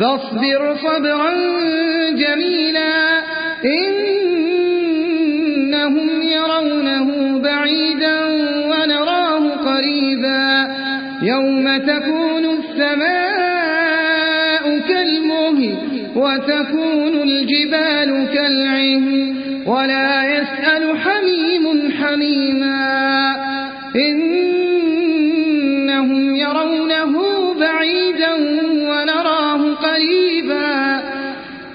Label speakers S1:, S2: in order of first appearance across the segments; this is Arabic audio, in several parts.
S1: فاصبر صبرا جميلا. إنهم يرونه بعيدا ونراه قريبا. يوم تكون السماء كالمهل وتكون الجبال كالعهن ولا يسأل حميم حميما. إنهم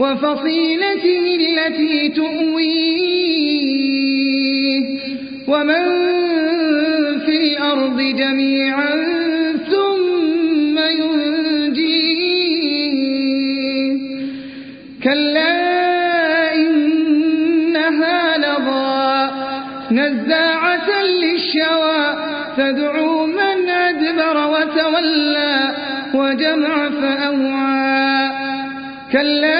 S1: وفصيلته التي تؤويه. ومن في الأرض جميعا ثم ينجيه. كلا إنها لضى نزاعة للشوى. تدعو من أدبر وتولى. وجمع فأوعى. كلا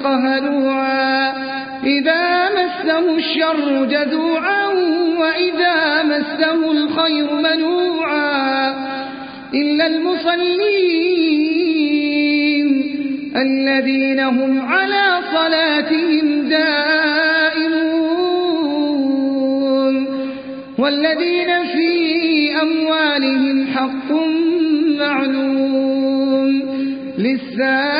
S1: الإنسان خلق هلوعا إذا مسه الشر جزوعا وإذا مسه الخير منوعا. إلا المصلين الذين هم على صلاتهم دائمون. والذين في أموالهم حق معلوم. للسائل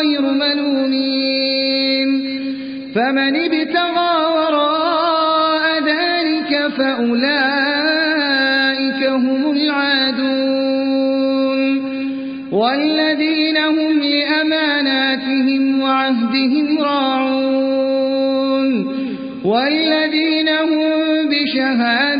S1: غير ملومين. فمن ابتغى وراء ذلك فأولئك هم العادون. والذين هم لأماناتهم وعهدهم راعون. والذين هم بشهاداتهم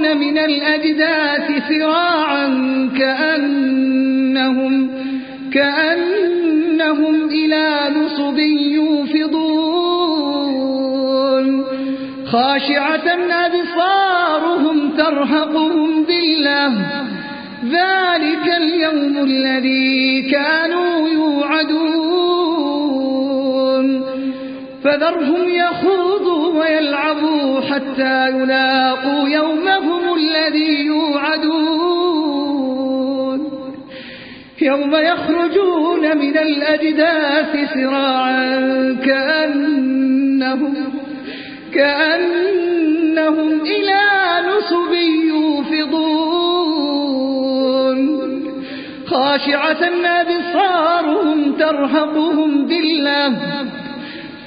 S1: من الأجداث سراعا كأنهم, كأنهم إلى نصب يوفضون. خاشعة أبصارهم ترهقهم بالله ذلك اليوم الذي كانوا يوعدون. فذرهم يخوضوا ويلعبوا حتى يلاقوا يومهم الذي يوعدون. يوم يخرجون من الأجداث سراعا كأنهم, كأنهم إلى نصب يوفضون. خاشعة أبصارهم ترهقهم بالله.